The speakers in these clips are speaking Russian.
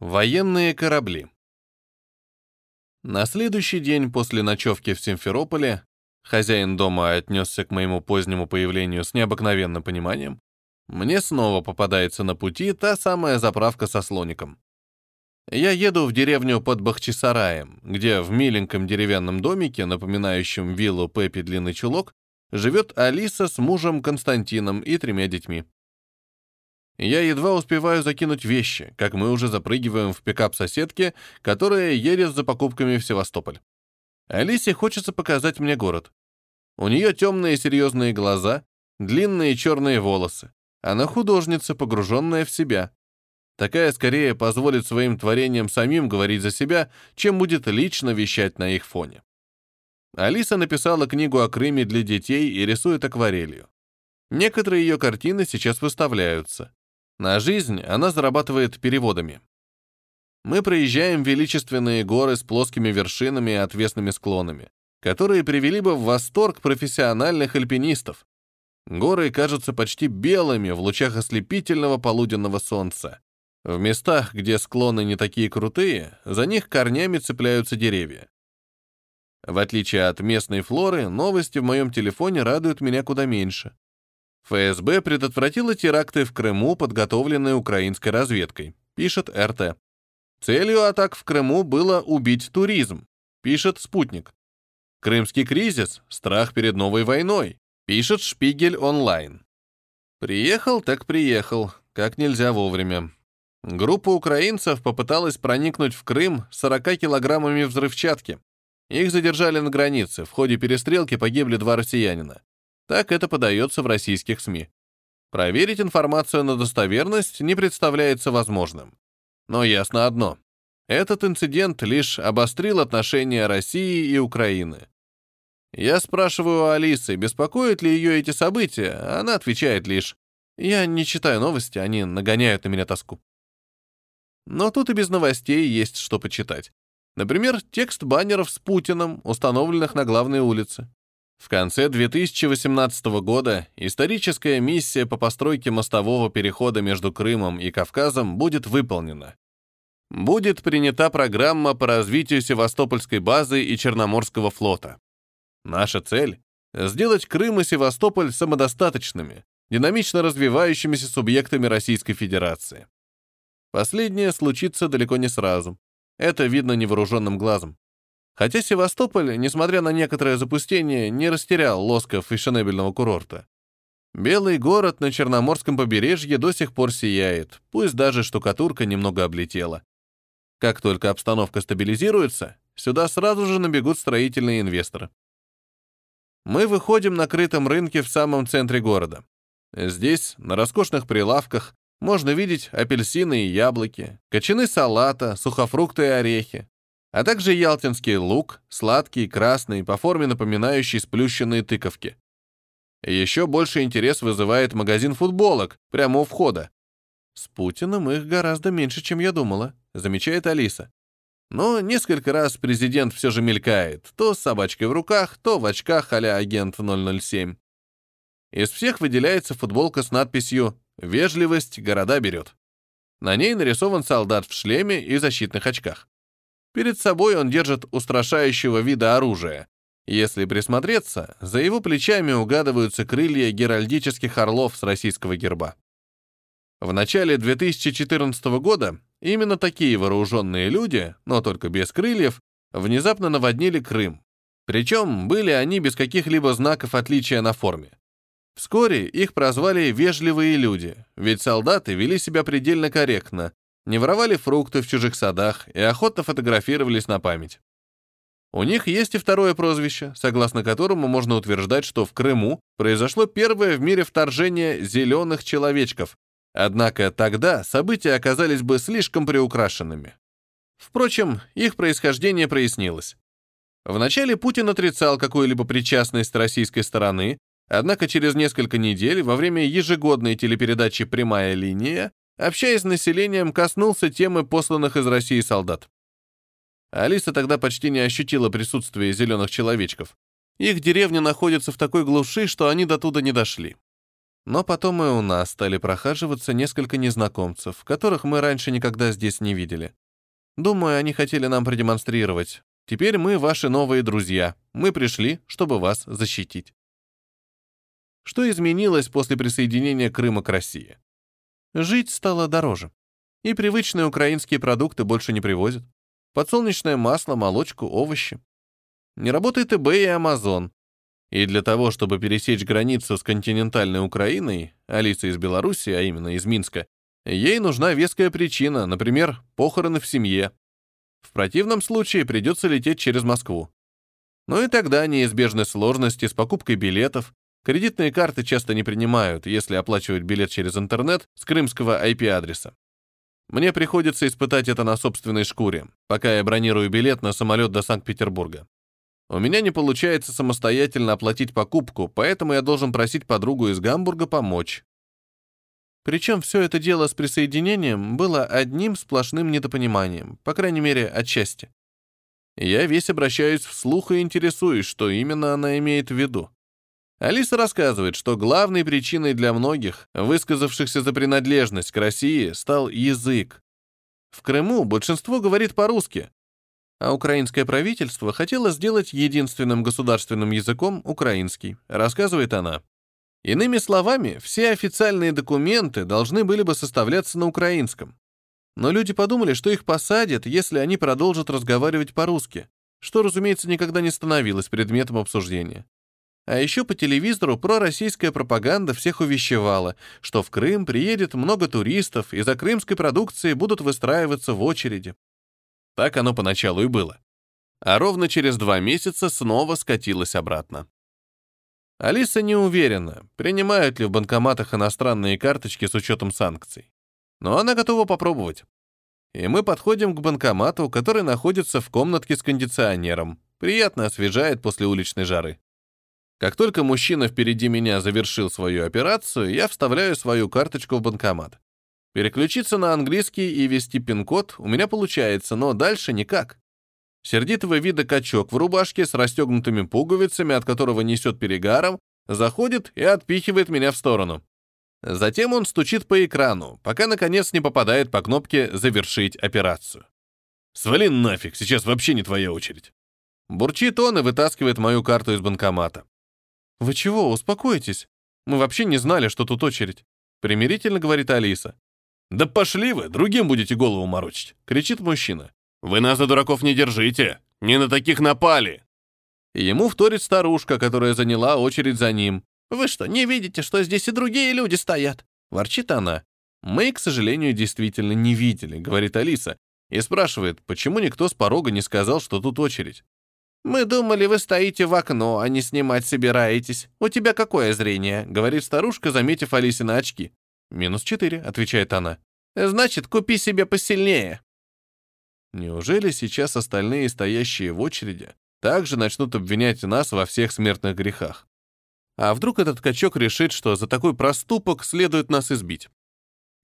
Военные корабли. На следующий день после ночевки в Симферополе хозяин дома отнесся к моему позднему появлению с необыкновенным пониманием. Мне снова попадается на пути та самая заправка со слоником. Я еду в деревню под Бахчисараем, где в миленьком деревянном домике, напоминающем виллу Пеппи Длинный Чулок, живет Алиса с мужем Константином и тремя детьми. Я едва успеваю закинуть вещи, как мы уже запрыгиваем в пикап соседки, которая едет за покупками в Севастополь. Алисе хочется показать мне город. У нее темные серьезные глаза, длинные черные волосы. Она художница, погруженная в себя. Такая скорее позволит своим творениям самим говорить за себя, чем будет лично вещать на их фоне. Алиса написала книгу о Крыме для детей и рисует акварелью. Некоторые ее картины сейчас выставляются. На жизнь она зарабатывает переводами. Мы проезжаем величественные горы с плоскими вершинами и отвесными склонами, которые привели бы в восторг профессиональных альпинистов. Горы кажутся почти белыми в лучах ослепительного полуденного солнца. В местах, где склоны не такие крутые, за них корнями цепляются деревья. В отличие от местной флоры, новости в моем телефоне радуют меня куда меньше. ФСБ предотвратила теракты в Крыму, подготовленные украинской разведкой, пишет РТ. Целью атак в Крыму было убить туризм, пишет Спутник. Крымский кризис — страх перед новой войной, пишет Шпигель онлайн. Приехал так приехал, как нельзя вовремя. Группа украинцев попыталась проникнуть в Крым 40 килограммами взрывчатки. Их задержали на границе, в ходе перестрелки погибли два россиянина. Так это подается в российских СМИ. Проверить информацию на достоверность не представляется возможным. Но ясно одно. Этот инцидент лишь обострил отношения России и Украины. Я спрашиваю у Алисы, беспокоят ли ее эти события, она отвечает лишь «Я не читаю новости, они нагоняют на меня тоску». Но тут и без новостей есть что почитать. Например, текст баннеров с Путиным, установленных на главной улице. В конце 2018 года историческая миссия по постройке мостового перехода между Крымом и Кавказом будет выполнена. Будет принята программа по развитию Севастопольской базы и Черноморского флота. Наша цель — сделать Крым и Севастополь самодостаточными, динамично развивающимися субъектами Российской Федерации. Последнее случится далеко не сразу. Это видно невооруженным глазом. Хотя Севастополь, несмотря на некоторое запустение, не растерял лосков фешенебельного курорта. Белый город на Черноморском побережье до сих пор сияет, пусть даже штукатурка немного облетела. Как только обстановка стабилизируется, сюда сразу же набегут строительные инвесторы. Мы выходим на крытом рынке в самом центре города. Здесь, на роскошных прилавках, можно видеть апельсины и яблоки, кочаны салата, сухофрукты и орехи, а также ялтинский лук, сладкий, красный, по форме напоминающий сплющенные тыковки. Еще больше интерес вызывает магазин футболок прямо у входа. С Путиным их гораздо меньше, чем я думала, замечает Алиса. Но несколько раз президент все же мелькает, то с собачкой в руках, то в очках а агент 007. Из всех выделяется футболка с надписью «Вежливость города берет». На ней нарисован солдат в шлеме и защитных очках. Перед собой он держит устрашающего вида оружие. Если присмотреться, за его плечами угадываются крылья геральдических орлов с российского герба. В начале 2014 года именно такие вооруженные люди, но только без крыльев, внезапно наводнили Крым. Причем были они без каких-либо знаков отличия на форме. Вскоре их прозвали «вежливые люди», ведь солдаты вели себя предельно корректно, не воровали фрукты в чужих садах и охотно фотографировались на память. У них есть и второе прозвище, согласно которому можно утверждать, что в Крыму произошло первое в мире вторжение зеленых человечков, однако тогда события оказались бы слишком приукрашенными. Впрочем, их происхождение прояснилось. Вначале Путин отрицал какую-либо причастность российской стороны, однако через несколько недель во время ежегодной телепередачи «Прямая линия» Общаясь с населением, коснулся темы посланных из России солдат. Алиса тогда почти не ощутила присутствия зеленых человечков. Их деревня находится в такой глуши, что они до туда не дошли. Но потом и у нас стали прохаживаться несколько незнакомцев, которых мы раньше никогда здесь не видели. Думаю, они хотели нам продемонстрировать. Теперь мы ваши новые друзья. Мы пришли, чтобы вас защитить. Что изменилось после присоединения Крыма к России? Жить стало дороже. И привычные украинские продукты больше не привозят. Подсолнечное масло, молочку, овощи. Не работает eBay и Amazon. И для того, чтобы пересечь границу с континентальной Украиной, Алиса из Беларуси, а именно из Минска, ей нужна веская причина, например, похороны в семье. В противном случае придется лететь через Москву. Ну и тогда неизбежны сложности с покупкой билетов. Кредитные карты часто не принимают, если оплачивать билет через интернет с крымского IP-адреса. Мне приходится испытать это на собственной шкуре, пока я бронирую билет на самолет до Санкт-Петербурга. У меня не получается самостоятельно оплатить покупку, поэтому я должен просить подругу из Гамбурга помочь. Причем все это дело с присоединением было одним сплошным недопониманием, по крайней мере, отчасти. Я весь обращаюсь вслух и интересуюсь, что именно она имеет в виду. Алиса рассказывает, что главной причиной для многих, высказавшихся за принадлежность к России, стал язык. В Крыму большинство говорит по-русски, а украинское правительство хотело сделать единственным государственным языком украинский, рассказывает она. Иными словами, все официальные документы должны были бы составляться на украинском. Но люди подумали, что их посадят, если они продолжат разговаривать по-русски, что, разумеется, никогда не становилось предметом обсуждения. А еще по телевизору пророссийская пропаганда всех увещевала, что в Крым приедет много туристов, и за крымской продукцией будут выстраиваться в очереди. Так оно поначалу и было. А ровно через два месяца снова скатилось обратно. Алиса не уверена, принимают ли в банкоматах иностранные карточки с учетом санкций. Но она готова попробовать. И мы подходим к банкомату, который находится в комнатке с кондиционером. Приятно освежает после уличной жары. Как только мужчина впереди меня завершил свою операцию, я вставляю свою карточку в банкомат. Переключиться на английский и ввести пин-код у меня получается, но дальше никак. Сердитого вида качок в рубашке с расстегнутыми пуговицами, от которого несет перегаром, заходит и отпихивает меня в сторону. Затем он стучит по экрану, пока, наконец, не попадает по кнопке «Завершить операцию». «Свали нафиг, сейчас вообще не твоя очередь». Бурчит он и вытаскивает мою карту из банкомата. «Вы чего, успокойтесь. Мы вообще не знали, что тут очередь», — примирительно говорит Алиса. «Да пошли вы, другим будете голову морочить!» — кричит мужчина. «Вы нас за дураков не держите! Не на таких напали!» Ему вторит старушка, которая заняла очередь за ним. «Вы что, не видите, что здесь и другие люди стоят?» — ворчит она. «Мы, к сожалению, действительно не видели», — говорит Алиса, и спрашивает, почему никто с порога не сказал, что тут очередь. «Мы думали, вы стоите в окно, а не снимать собираетесь. У тебя какое зрение?» — говорит старушка, заметив Алисе на очки. «Минус четыре», — отвечает она. «Значит, купи себе посильнее». Неужели сейчас остальные, стоящие в очереди, также начнут обвинять нас во всех смертных грехах? А вдруг этот качок решит, что за такой проступок следует нас избить?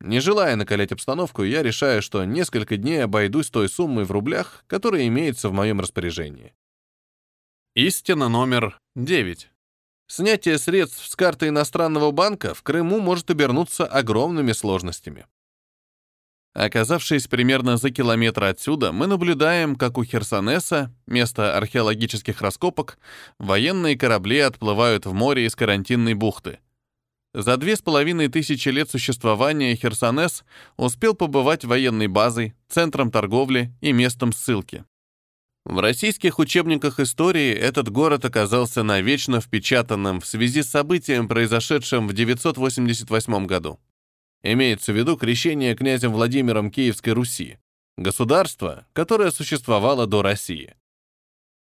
Не желая накалять обстановку, я решаю, что несколько дней обойдусь той суммой в рублях, которая имеется в моем распоряжении. Истина номер 9. Снятие средств с карты иностранного банка в Крыму может обернуться огромными сложностями. Оказавшись примерно за километр отсюда, мы наблюдаем, как у Херсонеса, места археологических раскопок, военные корабли отплывают в море из карантинной бухты. За две с половиной тысячи лет существования Херсонес успел побывать военной базой, центром торговли и местом ссылки. В российских учебниках истории этот город оказался навечно впечатанным в связи с событием, произошедшим в 988 году. Имеется в виду крещение князем Владимиром Киевской Руси, государство, которое существовало до России.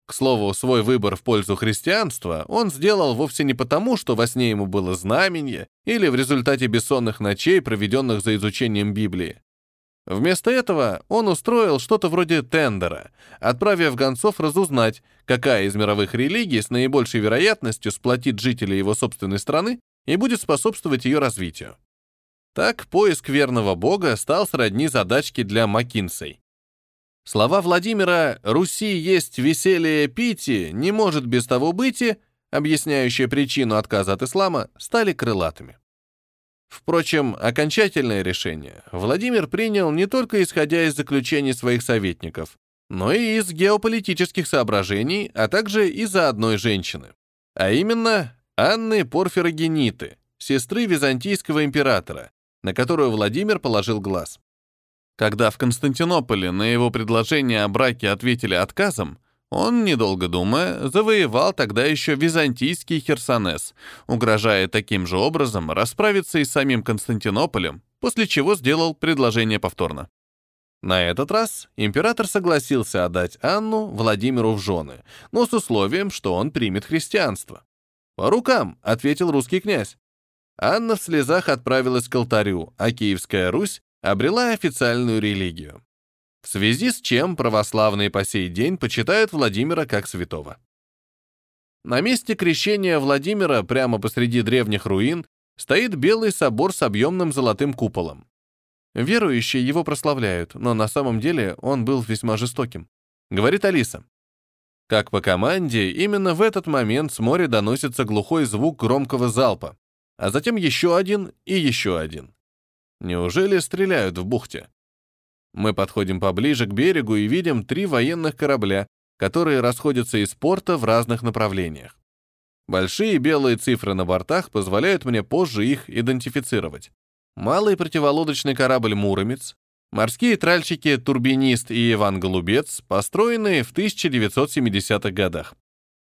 К слову, свой выбор в пользу христианства он сделал вовсе не потому, что во сне ему было знамение или в результате бессонных ночей, проведенных за изучением Библии. Вместо этого он устроил что-то вроде тендера, отправив гонцов разузнать, какая из мировых религий с наибольшей вероятностью сплотит жителей его собственной страны и будет способствовать ее развитию. Так поиск верного бога стал сродни задачки для Маккинсей. Слова Владимира «Руси есть веселье пити, не может без того быть», объясняющие причину отказа от ислама, стали крылатыми. Впрочем, окончательное решение Владимир принял не только исходя из заключений своих советников, но и из геополитических соображений, а также из-за одной женщины. А именно Анны Порфирогениты, сестры византийского императора, на которую Владимир положил глаз. Когда в Константинополе на его предложение о браке ответили отказом, он, недолго думая, завоевал тогда еще византийский Херсонес, угрожая таким же образом расправиться и с самим Константинополем, после чего сделал предложение повторно. На этот раз император согласился отдать Анну Владимиру в жены, но с условием, что он примет христианство. «По рукам», — ответил русский князь. Анна в слезах отправилась к алтарю, а Киевская Русь обрела официальную религию в связи с чем православные по сей день почитают Владимира как святого. На месте крещения Владимира прямо посреди древних руин стоит белый собор с объемным золотым куполом. Верующие его прославляют, но на самом деле он был весьма жестоким. Говорит Алиса. Как по команде, именно в этот момент с моря доносится глухой звук громкого залпа, а затем еще один и еще один. Неужели стреляют в бухте? Мы подходим поближе к берегу и видим три военных корабля, которые расходятся из порта в разных направлениях. Большие белые цифры на бортах позволяют мне позже их идентифицировать. Малый противолодочный корабль «Муромец», морские тральщики «Турбинист» и «Иван Голубец», построенные в 1970-х годах.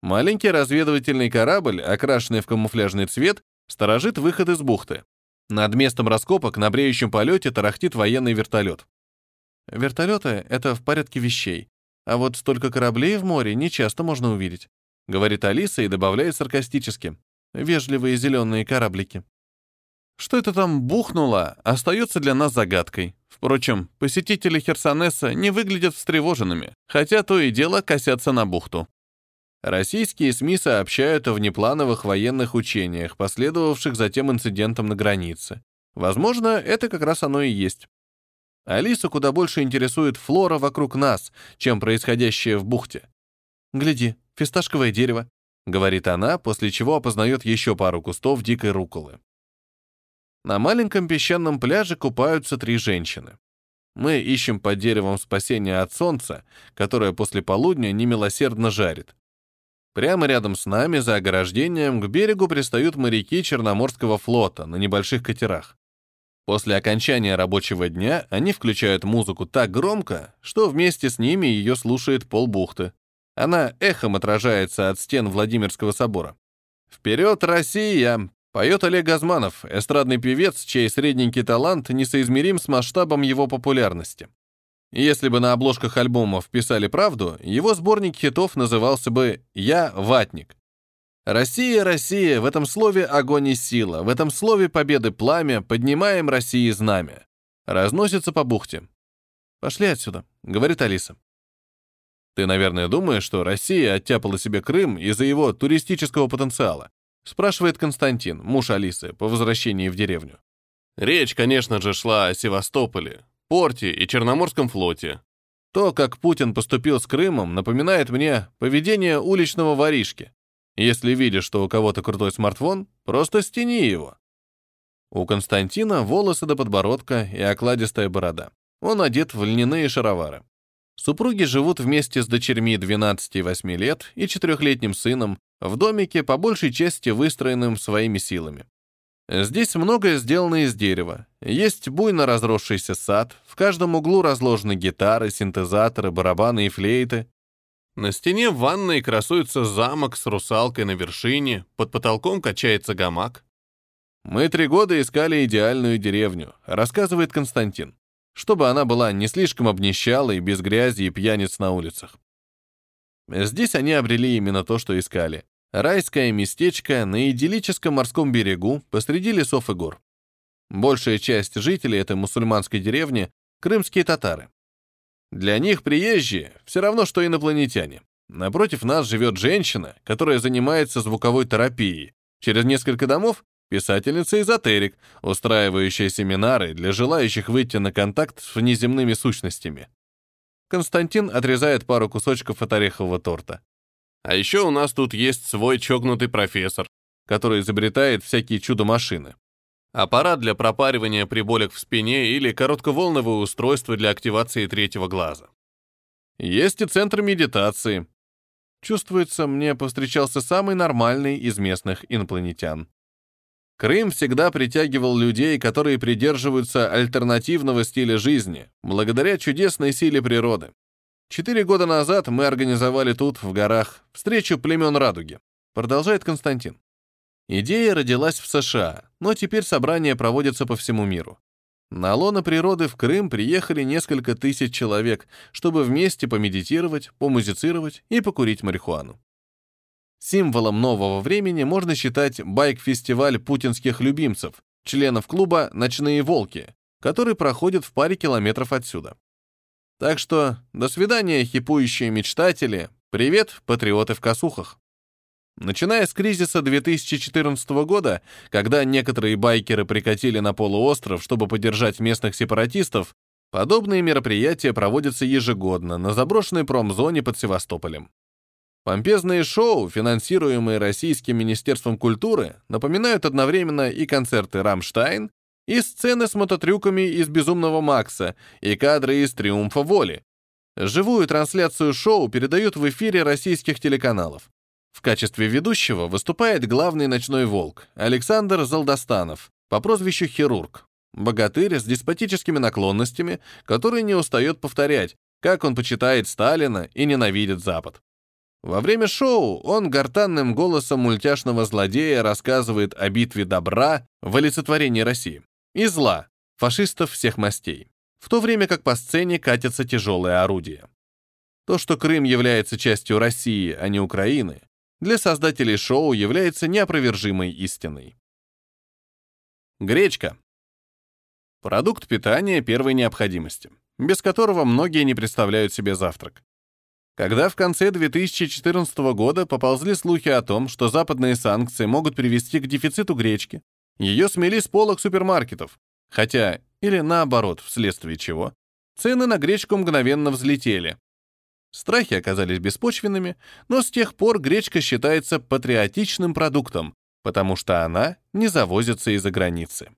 Маленький разведывательный корабль, окрашенный в камуфляжный цвет, сторожит выход из бухты. Над местом раскопок на бреющем полете тарахтит военный вертолет. Вертолеты — это в порядке вещей, а вот столько кораблей в море не часто можно увидеть, говорит Алиса и добавляет саркастически. Вежливые зеленые кораблики. Что это там бухнуло, остается для нас загадкой. Впрочем, посетители Херсонеса не выглядят встревоженными, хотя то и дело косятся на бухту. Российские СМИ сообщают о внеплановых военных учениях, последовавших затем инцидентом на границе. Возможно, это как раз оно и есть. Алису куда больше интересует флора вокруг нас, чем происходящее в бухте. «Гляди, фисташковое дерево», — говорит она, после чего опознает еще пару кустов дикой руколы. На маленьком песчаном пляже купаются три женщины. Мы ищем под деревом спасения от солнца, которое после полудня немилосердно жарит. Прямо рядом с нами, за ограждением, к берегу пристают моряки Черноморского флота на небольших катерах. После окончания рабочего дня они включают музыку так громко, что вместе с ними ее слушает полбухты. Она эхом отражается от стен Владимирского собора. «Вперед, Россия!» — поет Олег Газманов, эстрадный певец, чей средненький талант несоизмерим с масштабом его популярности. Если бы на обложках альбомов писали правду, его сборник хитов назывался бы «Я ватник». Россия, Россия, в этом слове огонь и сила, в этом слове победы пламя, поднимаем России знамя. Разносится по бухте. «Пошли отсюда», — говорит Алиса. «Ты, наверное, думаешь, что Россия оттяпала себе Крым из-за его туристического потенциала?» — спрашивает Константин, муж Алисы, по возвращении в деревню. Речь, конечно же, шла о Севастополе, порте и Черноморском флоте. То, как Путин поступил с Крымом, напоминает мне поведение уличного воришки. Если видишь, что у кого-то крутой смартфон, просто стяни его. У Константина волосы до подбородка и окладистая борода. Он одет в льняные шаровары. Супруги живут вместе с дочерьми 12 и 8 лет и четырехлетним сыном в домике, по большей части выстроенным своими силами. Здесь многое сделано из дерева. Есть буйно разросшийся сад, в каждом углу разложены гитары, синтезаторы, барабаны и флейты. На стене в ванной красуется замок с русалкой на вершине, под потолком качается гамак. «Мы три года искали идеальную деревню», — рассказывает Константин, чтобы она была не слишком обнищалой, без грязи и пьяниц на улицах. Здесь они обрели именно то, что искали. Райское местечко на идиллическом морском берегу посреди лесов и гор. Большая часть жителей этой мусульманской деревни — крымские татары. Для них приезжие все равно, что инопланетяне. Напротив нас живет женщина, которая занимается звуковой терапией. Через несколько домов — писательница-эзотерик, устраивающая семинары для желающих выйти на контакт с внеземными сущностями. Константин отрезает пару кусочков от орехового торта. А еще у нас тут есть свой чокнутый профессор, который изобретает всякие чудо-машины. Аппарат для пропаривания при болях в спине или коротковолновое устройство для активации третьего глаза. Есть и центр медитации. Чувствуется, мне повстречался самый нормальный из местных инопланетян. Крым всегда притягивал людей, которые придерживаются альтернативного стиля жизни, благодаря чудесной силе природы. Четыре года назад мы организовали тут, в горах, встречу племен Радуги. Продолжает Константин. Идея родилась в США, но теперь собрания проводятся по всему миру. На лоно природы в Крым приехали несколько тысяч человек, чтобы вместе помедитировать, помузицировать и покурить марихуану. Символом нового времени можно считать байк-фестиваль путинских любимцев, членов клуба «Ночные волки», который проходит в паре километров отсюда. Так что до свидания, хипующие мечтатели, привет, патриоты в косухах. Начиная с кризиса 2014 года, когда некоторые байкеры прикатили на полуостров, чтобы поддержать местных сепаратистов, подобные мероприятия проводятся ежегодно на заброшенной промзоне под Севастополем. Помпезные шоу, финансируемые Российским Министерством культуры, напоминают одновременно и концерты «Рамштайн», и сцены с мототрюками из «Безумного Макса», и кадры из «Триумфа воли». Живую трансляцию шоу передают в эфире российских телеканалов. В качестве ведущего выступает главный ночной волк Александр Залдостанов по прозвищу Хирург, богатырь с деспотическими наклонностями, который не устает повторять, как он почитает Сталина и ненавидит Запад. Во время шоу он гортанным голосом мультяшного злодея рассказывает о битве добра в олицетворении России и зла, фашистов всех мастей, в то время как по сцене катятся тяжелые орудия. То, что Крым является частью России, а не Украины, для создателей шоу является неопровержимой истиной. Гречка. Продукт питания первой необходимости, без которого многие не представляют себе завтрак. Когда в конце 2014 года поползли слухи о том, что западные санкции могут привести к дефициту гречки, ее смели с полок супермаркетов, хотя, или наоборот, вследствие чего, цены на гречку мгновенно взлетели, Страхи оказались беспочвенными, но с тех пор гречка считается патриотичным продуктом, потому что она не завозится из-за границы.